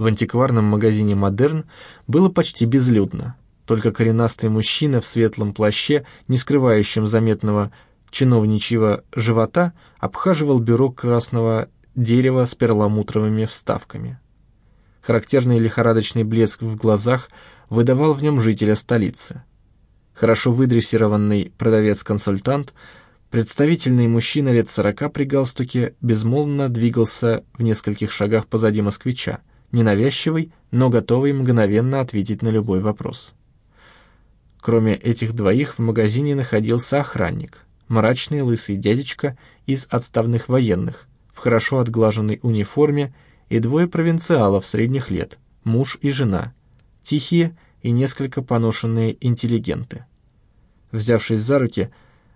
В антикварном магазине «Модерн» было почти безлюдно. Только коренастый мужчина в светлом плаще, не скрывающем заметного чиновничьего живота, обхаживал бюро красного дерева с перламутровыми вставками. Характерный лихорадочный блеск в глазах выдавал в нем жителя столицы. Хорошо выдрессированный продавец-консультант, представительный мужчина лет сорока при галстуке, безмолвно двигался в нескольких шагах позади москвича, ненавязчивый, но готовый мгновенно ответить на любой вопрос. Кроме этих двоих в магазине находился охранник, мрачный лысый дядечка из отставных военных, в хорошо отглаженной униформе и двое провинциалов средних лет, муж и жена, тихие и несколько поношенные интеллигенты. Взявшись за руки,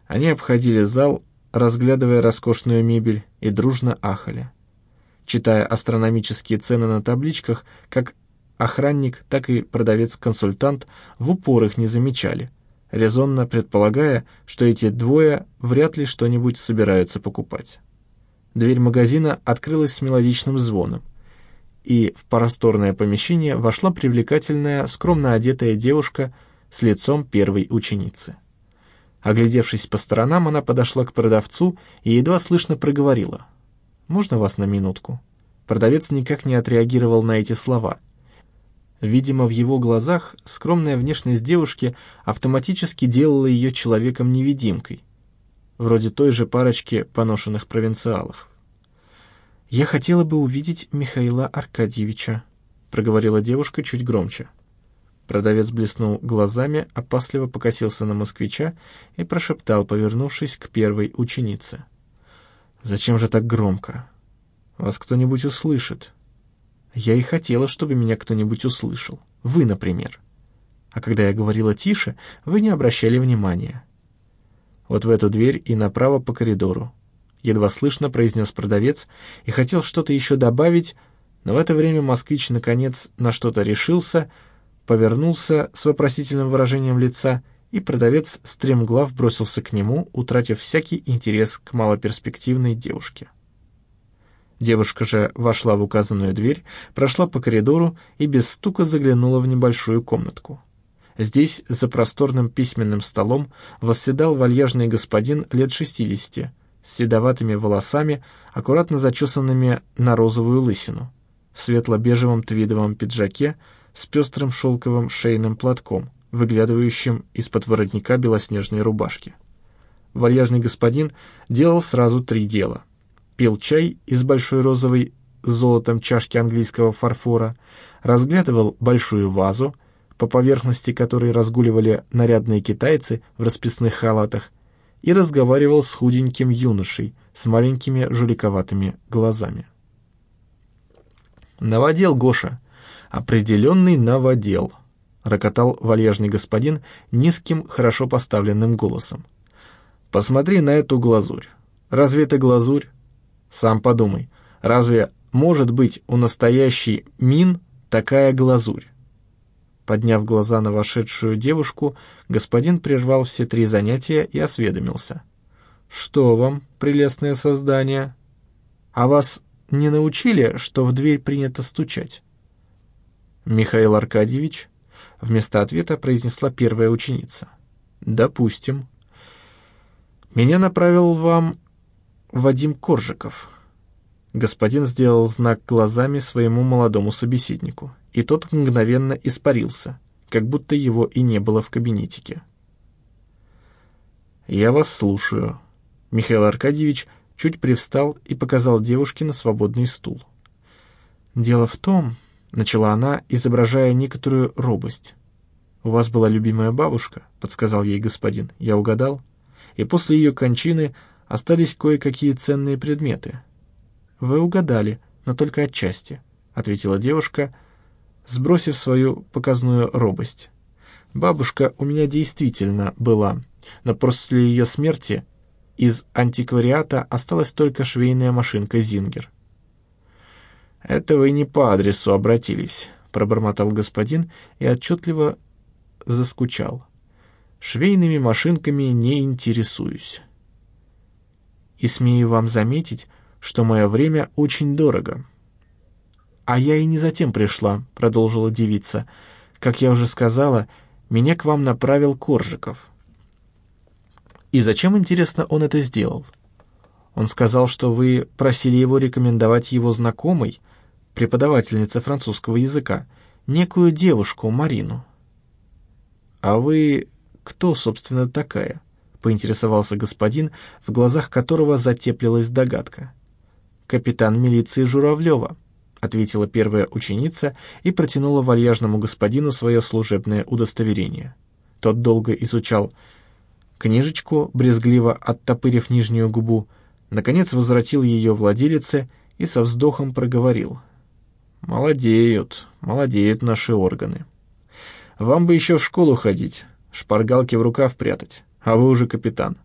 они обходили зал, разглядывая роскошную мебель, и дружно ахали. Читая астрономические цены на табличках, как охранник, так и продавец-консультант в упор их не замечали, резонно предполагая, что эти двое вряд ли что-нибудь собираются покупать. Дверь магазина открылась с мелодичным звоном, и в просторное помещение вошла привлекательная, скромно одетая девушка с лицом первой ученицы. Оглядевшись по сторонам, она подошла к продавцу и едва слышно проговорила. «Можно вас на минутку?» Продавец никак не отреагировал на эти слова. Видимо, в его глазах скромная внешность девушки автоматически делала ее человеком-невидимкой, вроде той же парочки поношенных провинциалов. «Я хотела бы увидеть Михаила Аркадьевича», — проговорила девушка чуть громче. Продавец блеснул глазами, опасливо покосился на москвича и прошептал, повернувшись к первой ученице. «Зачем же так громко? Вас кто-нибудь услышит». «Я и хотела, чтобы меня кто-нибудь услышал. Вы, например. А когда я говорила тише, вы не обращали внимания». Вот в эту дверь и направо по коридору едва слышно произнес продавец и хотел что-то еще добавить, но в это время москвич наконец на что-то решился, повернулся с вопросительным выражением лица, и продавец стремглав бросился к нему, утратив всякий интерес к малоперспективной девушке. Девушка же вошла в указанную дверь, прошла по коридору и без стука заглянула в небольшую комнатку. Здесь, за просторным письменным столом, восседал вальяжный господин лет шестидесяти, с седоватыми волосами, аккуратно зачесанными на розовую лысину, в светло-бежевом твидовом пиджаке с пестрым шелковым шейным платком, выглядывающим из-под воротника белоснежной рубашки. Вальяжный господин делал сразу три дела. Пил чай из большой розовой золотом чашки английского фарфора, разглядывал большую вазу, по поверхности которой разгуливали нарядные китайцы в расписных халатах, и разговаривал с худеньким юношей с маленькими жуликоватыми глазами. «Наводел, Гоша, определенный наводел», — рокотал вальяжный господин низким, хорошо поставленным голосом. «Посмотри на эту глазурь. Разве это глазурь? Сам подумай, разве может быть у настоящей мин такая глазурь? Подняв глаза на вошедшую девушку, господин прервал все три занятия и осведомился. «Что вам, прелестное создание? А вас не научили, что в дверь принято стучать?» «Михаил Аркадьевич?» Вместо ответа произнесла первая ученица. «Допустим. Меня направил вам Вадим Коржиков». Господин сделал знак глазами своему молодому собеседнику и тот мгновенно испарился, как будто его и не было в кабинетике. «Я вас слушаю». Михаил Аркадьевич чуть привстал и показал девушке на свободный стул. «Дело в том», — начала она, изображая некоторую робость. «У вас была любимая бабушка», — подсказал ей господин. «Я угадал. И после ее кончины остались кое-какие ценные предметы». «Вы угадали, но только отчасти», — ответила девушка, сбросив свою показную робость. Бабушка у меня действительно была, но после ее смерти из антиквариата осталась только швейная машинка «Зингер». «Это вы не по адресу обратились», — пробормотал господин и отчетливо заскучал. «Швейными машинками не интересуюсь». «И смею вам заметить, что мое время очень дорого», «А я и не затем пришла», — продолжила девица. «Как я уже сказала, меня к вам направил Коржиков». «И зачем, интересно, он это сделал?» «Он сказал, что вы просили его рекомендовать его знакомой, преподавательнице французского языка, некую девушку, Марину». «А вы кто, собственно, такая?» — поинтересовался господин, в глазах которого затеплилась догадка. «Капитан милиции Журавлева», — ответила первая ученица и протянула вальяжному господину свое служебное удостоверение. Тот долго изучал книжечку, брезгливо оттопырив нижнюю губу, наконец возвратил ее владелице и со вздохом проговорил. «Молодеют, молодеют наши органы. Вам бы еще в школу ходить, шпаргалки в рукав прятать, а вы уже капитан.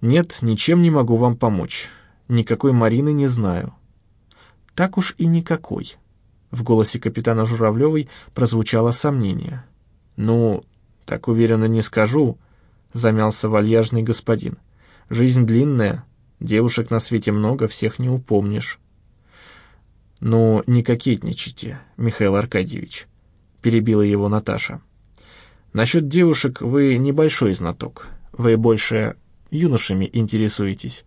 Нет, ничем не могу вам помочь. Никакой Марины не знаю. Так уж и никакой. В голосе капитана Журавлевой прозвучало сомнение. Ну, так уверенно не скажу, замялся вальяжный господин. Жизнь длинная, девушек на свете много, всех не упомнишь. «Ну, не кокетничайте, Михаил Аркадьевич», — перебила его Наташа. Насчет девушек вы небольшой знаток. Вы больше юношами интересуетесь.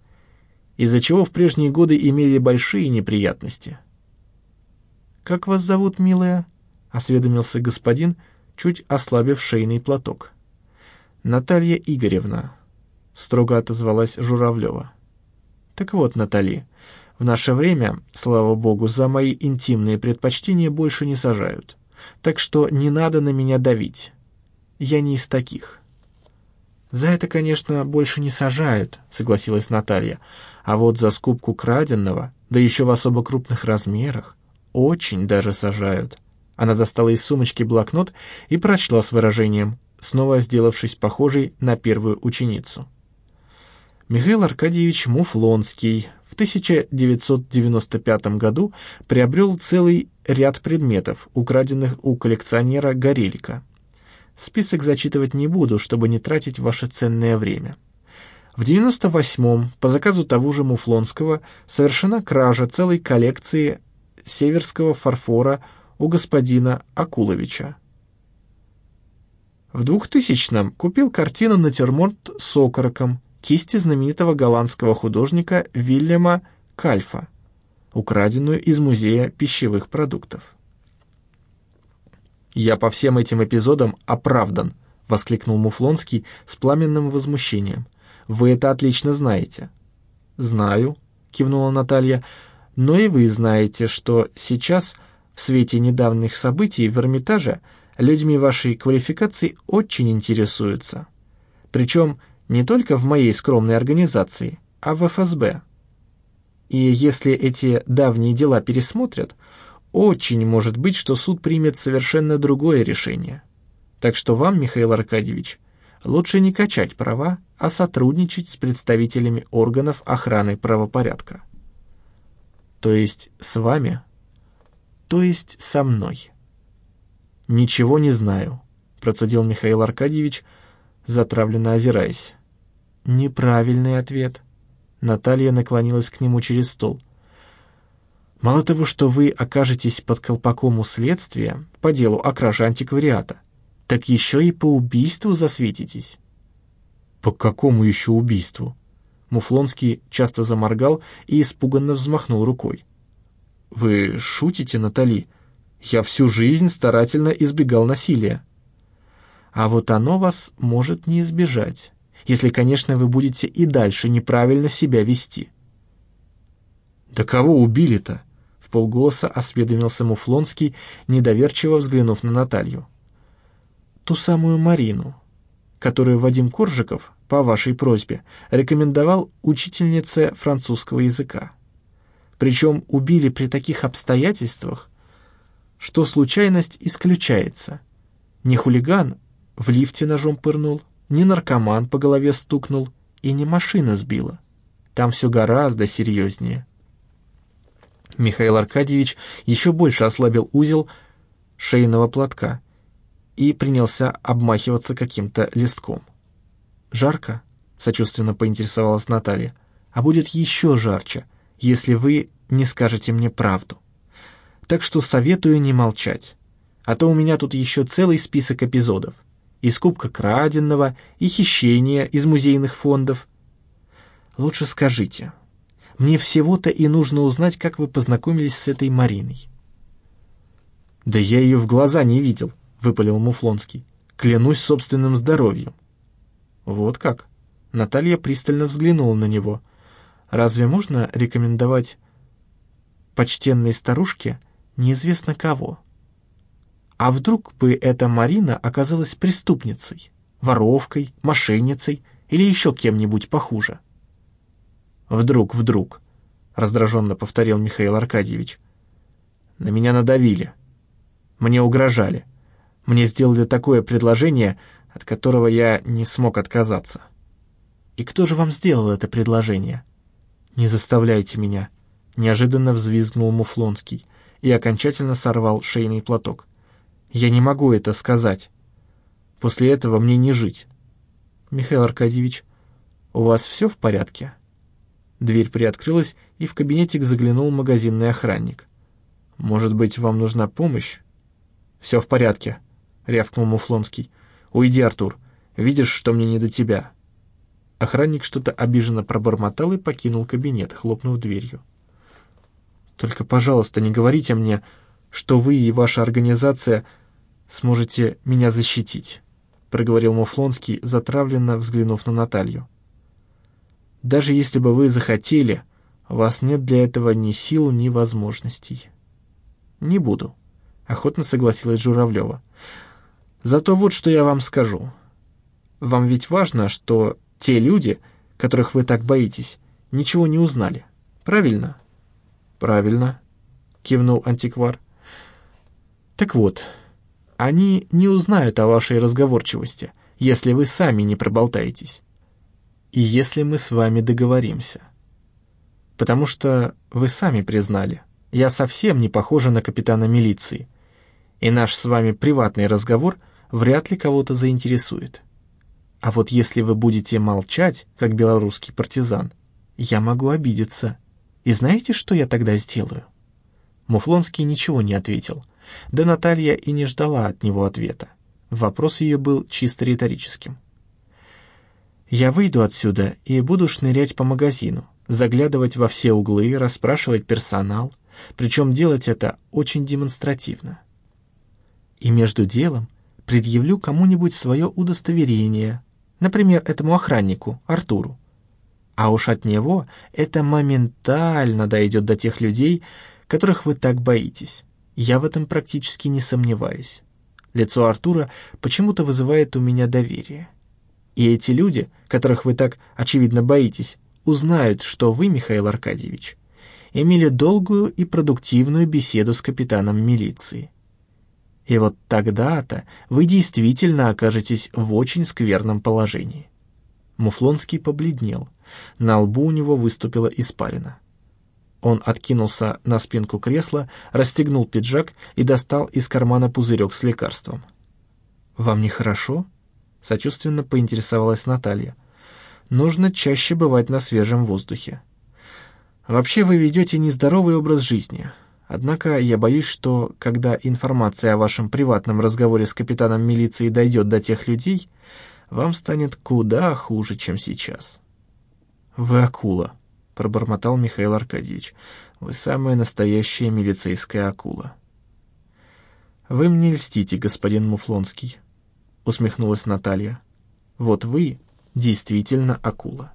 Из-за чего в прежние годы имели большие неприятности. «Как вас зовут, милая?» — осведомился господин, чуть ослабив шейный платок. «Наталья Игоревна», — строго отозвалась Журавлева. «Так вот, Натали, в наше время, слава богу, за мои интимные предпочтения больше не сажают. Так что не надо на меня давить. Я не из таких». «За это, конечно, больше не сажают», — согласилась Наталья. «А вот за скупку краденного, да еще в особо крупных размерах, очень даже сажают». Она достала из сумочки блокнот и прочла с выражением, снова сделавшись похожей на первую ученицу. Михаил Аркадьевич Муфлонский в 1995 году приобрел целый ряд предметов, украденных у коллекционера Горелика. Список зачитывать не буду, чтобы не тратить ваше ценное время. В 98-м по заказу того же Муфлонского совершена кража целой коллекции северского фарфора у господина Акуловича. В 2000-м купил картину «Натюрморт с окороком» кисти знаменитого голландского художника Вильяма Кальфа, украденную из музея пищевых продуктов. «Я по всем этим эпизодам оправдан», — воскликнул Муфлонский с пламенным возмущением. «Вы это отлично знаете». «Знаю», — кивнула Наталья, — «но и вы знаете, что сейчас, в свете недавних событий в Эрмитаже, людьми вашей квалификации очень интересуются. Причем не только в моей скромной организации, а в ФСБ. И если эти давние дела пересмотрят, очень может быть, что суд примет совершенно другое решение. Так что вам, Михаил Аркадьевич, лучше не качать права, а сотрудничать с представителями органов охраны правопорядка. То есть с вами? То есть со мной. Ничего не знаю, процедил Михаил Аркадьевич, затравленно озираясь. Неправильный ответ. Наталья наклонилась к нему через стол. Мало того, что вы окажетесь под колпаком у следствия по делу о краже антиквариата, так еще и по убийству засветитесь». «По какому еще убийству?» Муфлонский часто заморгал и испуганно взмахнул рукой. «Вы шутите, Натали? Я всю жизнь старательно избегал насилия». «А вот оно вас может не избежать, если, конечно, вы будете и дальше неправильно себя вести». «Да кого убили-то?» В полголоса осведомился Муфлонский, недоверчиво взглянув на Наталью. «Ту самую Марину, которую Вадим Коржиков, по вашей просьбе, рекомендовал учительнице французского языка. Причем убили при таких обстоятельствах, что случайность исключается. Не хулиган в лифте ножом пырнул, не наркоман по голове стукнул и не машина сбила. Там все гораздо серьезнее. Михаил Аркадьевич еще больше ослабил узел шейного платка и принялся обмахиваться каким-то листком. «Жарко?» — сочувственно поинтересовалась Наталья. «А будет еще жарче, если вы не скажете мне правду. так что советую не молчать. А то у меня тут еще целый список эпизодов. И скупка краденного, и хищение из музейных фондов. Лучше скажите, мне всего-то и нужно узнать, как вы познакомились с этой Мариной. «Да я ее в глаза не видел», — выпалил Муфлонский. «Клянусь собственным здоровьем». «Вот как?» Наталья пристально взглянула на него. «Разве можно рекомендовать почтенной старушке неизвестно кого? А вдруг бы эта Марина оказалась преступницей, воровкой, мошенницей или еще кем-нибудь похуже?» «Вдруг, вдруг», — раздраженно повторил Михаил Аркадьевич. «На меня надавили. Мне угрожали. Мне сделали такое предложение, от которого я не смог отказаться». «И кто же вам сделал это предложение?» «Не заставляйте меня», — неожиданно взвизгнул Муфлонский и окончательно сорвал шейный платок. «Я не могу это сказать. После этого мне не жить». «Михаил Аркадьевич, у вас все в порядке?» Дверь приоткрылась, и в кабинетик заглянул магазинный охранник. «Может быть, вам нужна помощь?» «Все в порядке», — рявкнул Муфлонский. «Уйди, Артур. Видишь, что мне не до тебя». Охранник что-то обиженно пробормотал и покинул кабинет, хлопнув дверью. «Только, пожалуйста, не говорите мне, что вы и ваша организация сможете меня защитить», — проговорил Муфлонский, затравленно взглянув на Наталью. Даже если бы вы захотели, вас нет для этого ни сил, ни возможностей. Не буду, охотно согласилась Журавлева. Зато вот что я вам скажу. Вам ведь важно, что те люди, которых вы так боитесь, ничего не узнали. Правильно? Правильно, кивнул антиквар. Так вот, они не узнают о вашей разговорчивости, если вы сами не проболтаетесь и если мы с вами договоримся. Потому что вы сами признали, я совсем не похожа на капитана милиции, и наш с вами приватный разговор вряд ли кого-то заинтересует. А вот если вы будете молчать, как белорусский партизан, я могу обидеться. И знаете, что я тогда сделаю?» Муфлонский ничего не ответил, да Наталья и не ждала от него ответа. Вопрос ее был чисто риторическим. Я выйду отсюда и буду шнырять по магазину, заглядывать во все углы, расспрашивать персонал, причем делать это очень демонстративно. И между делом предъявлю кому-нибудь свое удостоверение, например, этому охраннику, Артуру. А уж от него это моментально дойдет до тех людей, которых вы так боитесь. Я в этом практически не сомневаюсь. Лицо Артура почему-то вызывает у меня доверие. И эти люди, которых вы так очевидно боитесь, узнают, что вы, Михаил Аркадьевич, имели долгую и продуктивную беседу с капитаном милиции. И вот тогда-то вы действительно окажетесь в очень скверном положении. Муфлонский побледнел. На лбу у него выступила испарина. Он откинулся на спинку кресла, расстегнул пиджак и достал из кармана пузырек с лекарством. «Вам нехорошо?» Сочувственно поинтересовалась Наталья. Нужно чаще бывать на свежем воздухе. Вообще вы ведете нездоровый образ жизни. Однако я боюсь, что когда информация о вашем приватном разговоре с капитаном милиции дойдет до тех людей, вам станет куда хуже, чем сейчас. Вы акула, пробормотал Михаил Аркадьевич. Вы самая настоящая милицейская акула. Вы мне льстите, господин Муфлонский усмехнулась Наталья. Вот вы действительно акула.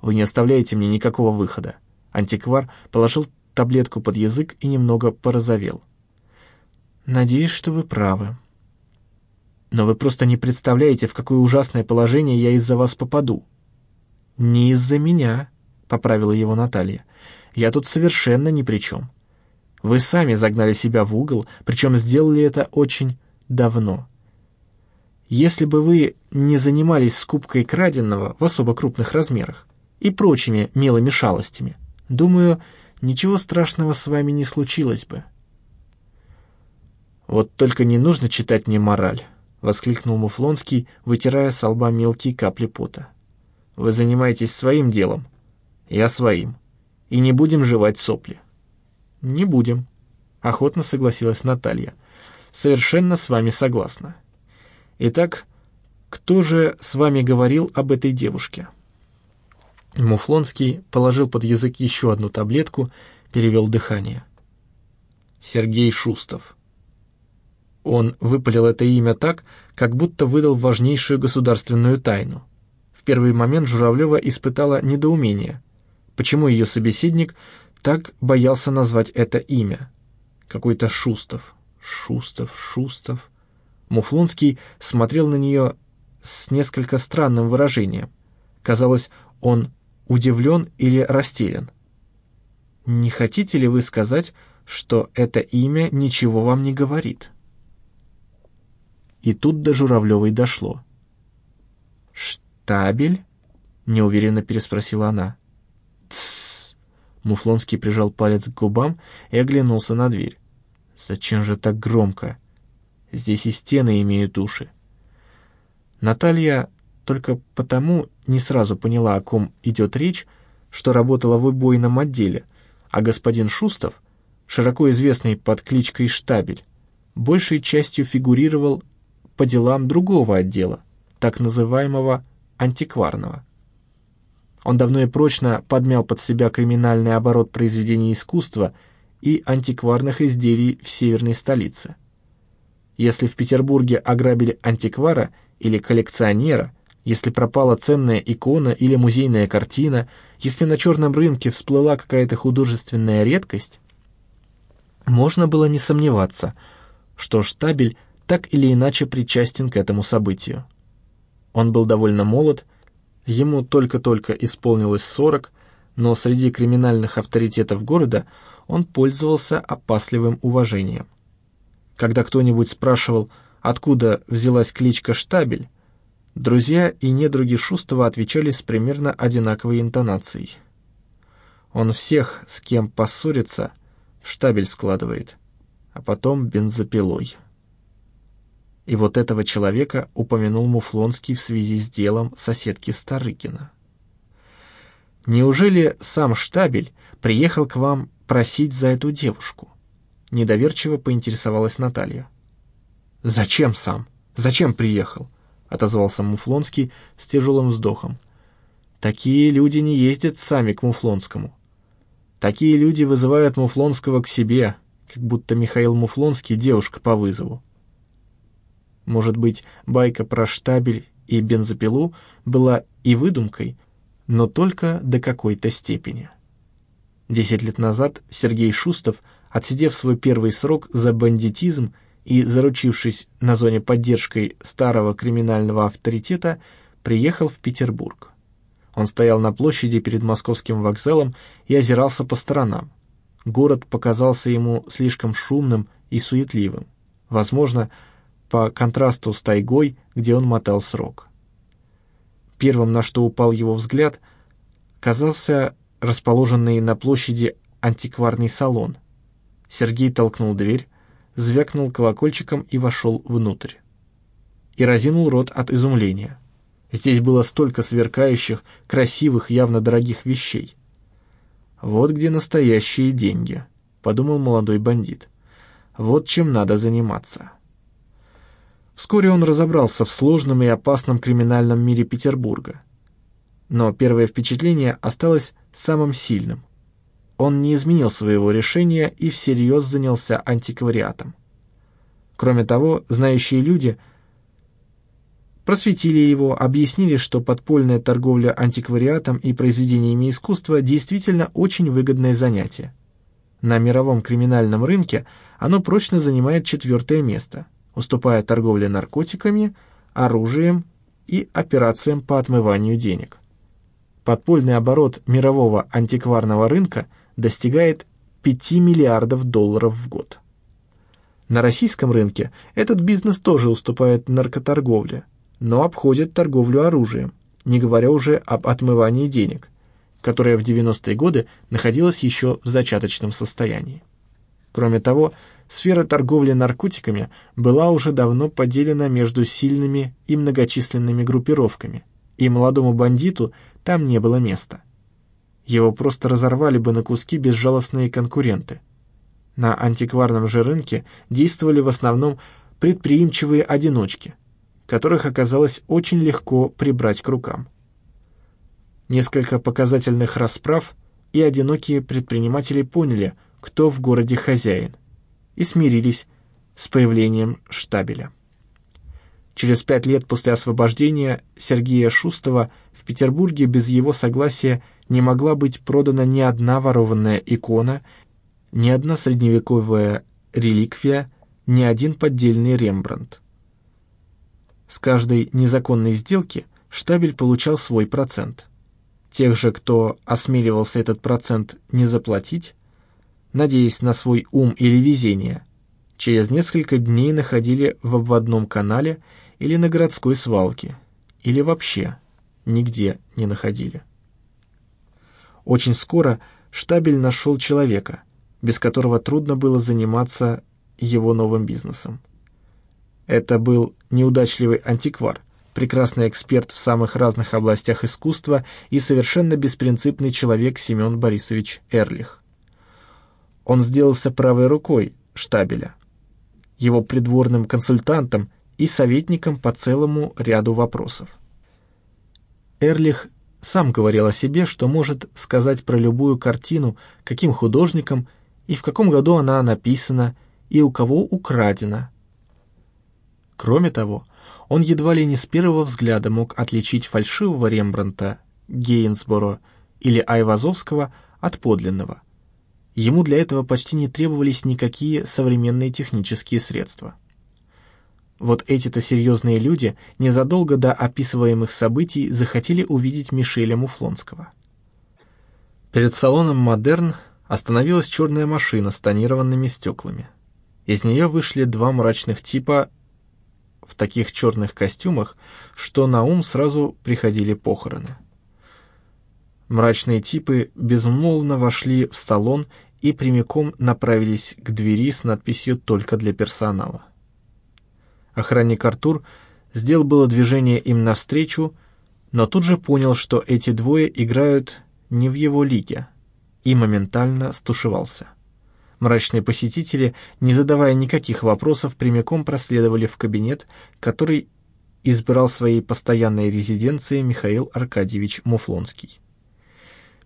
Вы не оставляете мне никакого выхода. Антиквар положил таблетку под язык и немного порозовел. Надеюсь, что вы правы. Но вы просто не представляете, в какое ужасное положение я из-за вас попаду. Не из-за меня, поправила его Наталья. Я тут совершенно ни при чем. Вы сами загнали себя в угол, причем сделали это очень давно. Если бы вы не занимались скупкой краденного в особо крупных размерах и прочими милыми шалостями, думаю, ничего страшного с вами не случилось бы. «Вот только не нужно читать мне мораль», — воскликнул Муфлонский, вытирая с лба мелкие капли пота. «Вы занимаетесь своим делом, я своим, и не будем жевать сопли». «Не будем», — охотно согласилась Наталья. «Совершенно с вами согласна. Итак, кто же с вами говорил об этой девушке?» Муфлонский положил под язык еще одну таблетку, перевел дыхание. «Сергей Шустов». Он выпалил это имя так, как будто выдал важнейшую государственную тайну. В первый момент Журавлева испытала недоумение. Почему ее собеседник так боялся назвать это имя? Какой-то Шустов. Шустов, Шустов. Муфлонский смотрел на нее с несколько странным выражением. Казалось, он удивлен или растерян. «Не хотите ли вы сказать, что это имя ничего вам не говорит?» И тут до Журавлевой дошло. «Штабель?» — неуверенно переспросила она. «Тссс!» — Муфлонский прижал палец к губам и оглянулся на дверь. «Зачем же так громко? Здесь и стены имеют уши». Наталья только потому не сразу поняла, о ком идет речь, что работала в убойном отделе, а господин Шустов, широко известный под кличкой Штабель, большей частью фигурировал по делам другого отдела, так называемого антикварного. Он давно и прочно подмял под себя криминальный оборот произведений искусства и антикварных изделий в северной столице. Если в Петербурге ограбили антиквара или коллекционера, если пропала ценная икона или музейная картина, если на черном рынке всплыла какая-то художественная редкость, можно было не сомневаться, что штабель так или иначе причастен к этому событию. Он был довольно молод, ему только-только исполнилось 40, но среди криминальных авторитетов города он пользовался опасливым уважением. Когда кто-нибудь спрашивал, откуда взялась кличка Штабель, друзья и недруги Шустова отвечали с примерно одинаковой интонацией. Он всех, с кем поссорится, в штабель складывает, а потом бензопилой. И вот этого человека упомянул Муфлонский в связи с делом соседки Старыкина. «Неужели сам Штабель приехал к вам просить за эту девушку?» Недоверчиво поинтересовалась Наталья. «Зачем сам? Зачем приехал?» отозвался Муфлонский с тяжелым вздохом. «Такие люди не ездят сами к Муфлонскому. Такие люди вызывают Муфлонского к себе, как будто Михаил Муфлонский девушка по вызову. Может быть, байка про штабель и бензопилу была и выдумкой, но только до какой-то степени. Десять лет назад Сергей Шустов, отсидев свой первый срок за бандитизм и заручившись на зоне поддержкой старого криминального авторитета, приехал в Петербург. Он стоял на площади перед московским вокзалом и озирался по сторонам. Город показался ему слишком шумным и суетливым. Возможно, по контрасту с тайгой, где он мотал срок. Первым, на что упал его взгляд, казался расположенный на площади антикварный салон. Сергей толкнул дверь, звякнул колокольчиком и вошел внутрь. И разинул рот от изумления. Здесь было столько сверкающих, красивых, явно дорогих вещей. «Вот где настоящие деньги», — подумал молодой бандит. «Вот чем надо заниматься». Вскоре он разобрался в сложном и опасном криминальном мире Петербурга. Но первое впечатление осталось самым сильным. Он не изменил своего решения и всерьез занялся антиквариатом. Кроме того, знающие люди просветили его, объяснили, что подпольная торговля антиквариатом и произведениями искусства действительно очень выгодное занятие. На мировом криминальном рынке оно прочно занимает четвертое место – уступая торговле наркотиками, оружием и операциям по отмыванию денег. Подпольный оборот мирового антикварного рынка достигает 5 миллиардов долларов в год. На российском рынке этот бизнес тоже уступает наркоторговле, но обходит торговлю оружием, не говоря уже об отмывании денег, которая в 90-е годы находилась еще в зачаточном состоянии. Кроме того, Сфера торговли наркотиками была уже давно поделена между сильными и многочисленными группировками, и молодому бандиту там не было места. Его просто разорвали бы на куски безжалостные конкуренты. На антикварном же рынке действовали в основном предприимчивые одиночки, которых оказалось очень легко прибрать к рукам. Несколько показательных расправ, и одинокие предприниматели поняли, кто в городе хозяин, и смирились с появлением штабеля. Через пять лет после освобождения Сергея Шустова в Петербурге без его согласия не могла быть продана ни одна ворованная икона, ни одна средневековая реликвия, ни один поддельный Рембрандт. С каждой незаконной сделки штабель получал свой процент. Тех же, кто осмеливался этот процент не заплатить, надеясь на свой ум или везение, через несколько дней находили в обводном канале или на городской свалке, или вообще нигде не находили. Очень скоро штабель нашел человека, без которого трудно было заниматься его новым бизнесом. Это был неудачливый антиквар, прекрасный эксперт в самых разных областях искусства и совершенно беспринципный человек Семен Борисович Эрлих. Он сделался правой рукой штабеля, его придворным консультантом и советником по целому ряду вопросов. Эрлих сам говорил о себе, что может сказать про любую картину, каким художником и в каком году она написана, и у кого украдена. Кроме того, он едва ли не с первого взгляда мог отличить фальшивого Рембранта, Гейнсборо или Айвазовского от подлинного. Ему для этого почти не требовались никакие современные технические средства. Вот эти-то серьезные люди незадолго до описываемых событий захотели увидеть Мишеля Муфлонского. Перед салоном «Модерн» остановилась черная машина с тонированными стеклами. Из нее вышли два мрачных типа в таких черных костюмах, что на ум сразу приходили похороны. Мрачные типы безмолвно вошли в салон и прямиком направились к двери с надписью «Только для персонала». Охранник Артур сделал было движение им навстречу, но тут же понял, что эти двое играют не в его лиге, и моментально стушевался. Мрачные посетители, не задавая никаких вопросов, прямиком проследовали в кабинет, который избрал своей постоянной резиденцией Михаил Аркадьевич Муфлонский.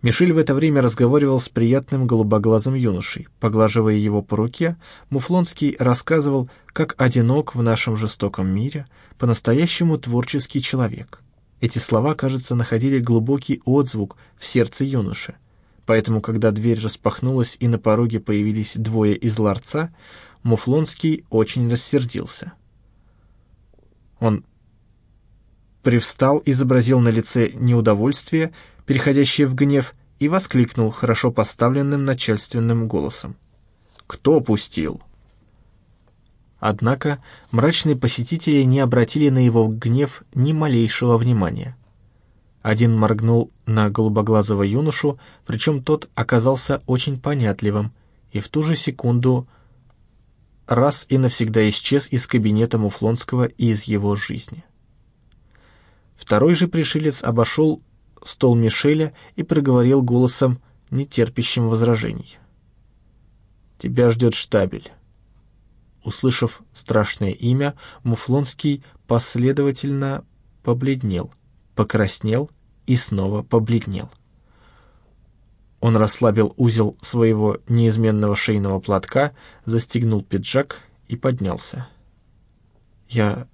Мишель в это время разговаривал с приятным голубоглазым юношей. Поглаживая его по руке, Муфлонский рассказывал, как одинок в нашем жестоком мире по-настоящему творческий человек. Эти слова, кажется, находили глубокий отзвук в сердце юноши. Поэтому, когда дверь распахнулась и на пороге появились двое из ларца, Муфлонский очень рассердился. Он привстал, изобразил на лице неудовольствие переходящее в гнев, и воскликнул хорошо поставленным начальственным голосом. «Кто пустил?» Однако мрачные посетители не обратили на его гнев ни малейшего внимания. Один моргнул на голубоглазого юношу, причем тот оказался очень понятливым, и в ту же секунду раз и навсегда исчез из кабинета Муфлонского и из его жизни. Второй же пришелец обошел стол Мишеля и проговорил голосом, не терпящим возражений. «Тебя ждет штабель». Услышав страшное имя, Муфлонский последовательно побледнел, покраснел и снова побледнел. Он расслабил узел своего неизменного шейного платка, застегнул пиджак и поднялся. «Я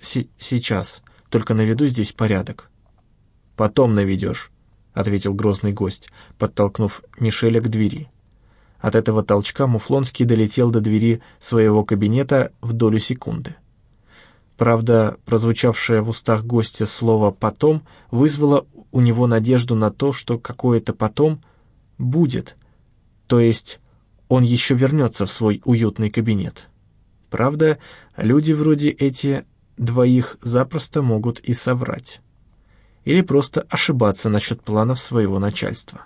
сейчас, только наведу здесь порядок». «Потом наведешь», — ответил грозный гость, подтолкнув Мишеля к двери. От этого толчка Муфлонский долетел до двери своего кабинета в долю секунды. Правда, прозвучавшее в устах гостя слово «потом» вызвало у него надежду на то, что какое-то «потом» будет, то есть он еще вернется в свой уютный кабинет. Правда, люди вроде эти двоих запросто могут и соврать или просто ошибаться насчет планов своего начальства.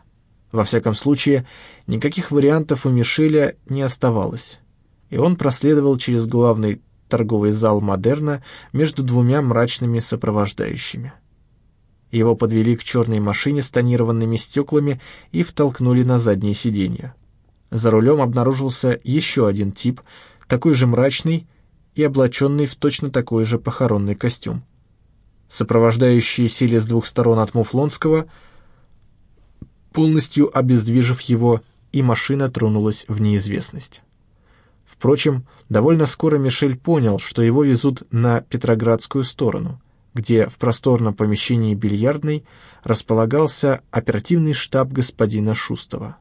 Во всяком случае, никаких вариантов у Мишеля не оставалось, и он проследовал через главный торговый зал «Модерна» между двумя мрачными сопровождающими. Его подвели к черной машине с тонированными стеклами и втолкнули на заднее сиденье. За рулем обнаружился еще один тип, такой же мрачный и облаченный в точно такой же похоронный костюм. Сопровождающие сели с двух сторон от Муфлонского, полностью обездвижив его, и машина тронулась в неизвестность. Впрочем, довольно скоро Мишель понял, что его везут на Петроградскую сторону, где в просторном помещении бильярдной располагался оперативный штаб господина Шустова.